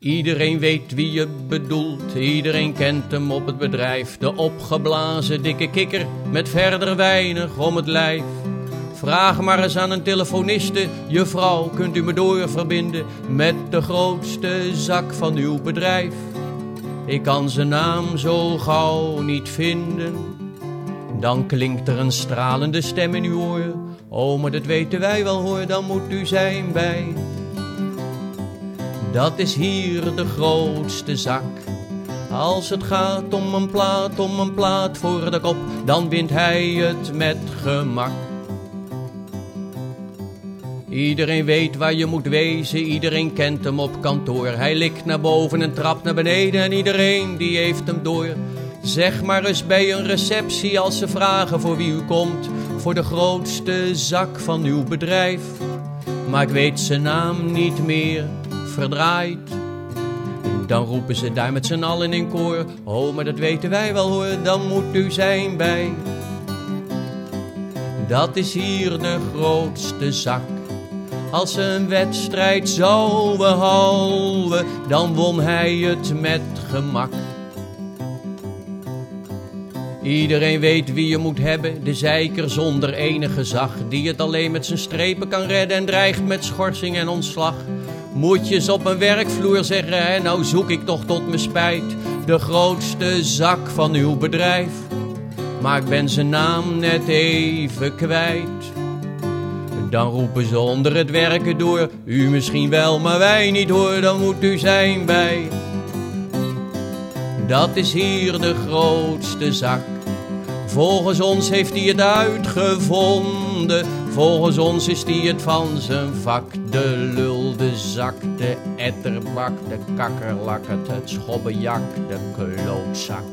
Iedereen weet wie je bedoelt, iedereen kent hem op het bedrijf. De opgeblazen dikke kikker met verder weinig om het lijf. Vraag maar eens aan een telefoniste, je vrouw kunt u me doorverbinden met de grootste zak van uw bedrijf. Ik kan zijn naam zo gauw niet vinden. Dan klinkt er een stralende stem in uw oor. Oh, maar dat weten wij wel hoor, dan moet u zijn bij dat is hier de grootste zak. Als het gaat om een plaat, om een plaat voor de kop, dan wint hij het met gemak. Iedereen weet waar je moet wezen, iedereen kent hem op kantoor. Hij likt naar boven en trapt naar beneden en iedereen die heeft hem door. Zeg maar eens bij een receptie als ze vragen voor wie u komt, voor de grootste zak van uw bedrijf. Maar ik weet zijn naam niet meer verdraait. Dan roepen ze daar met z'n allen in koor. Oh, maar dat weten wij wel hoor, dan moet u zijn bij. Dat is hier de grootste zak. Als een wedstrijd zouden houden, dan won hij het met gemak. Iedereen weet wie je moet hebben, de zeiker zonder enige gezag, die het alleen met zijn strepen kan redden en dreigt met schorsing en ontslag. Moet je op een werkvloer zeggen, hè? nou zoek ik toch tot mijn spijt de grootste zak van uw bedrijf. Maar ik ben zijn naam net even kwijt. Dan roepen ze onder het werken door, u misschien wel, maar wij niet hoor, dan moet u zijn bij. Dat is hier de grootste zak. Volgens ons heeft hij het uitgevonden. Volgens ons is hij het van zijn vak. De lul, zak, de etterbak, de kakkerlak, het, het schobbejak, de klootzak.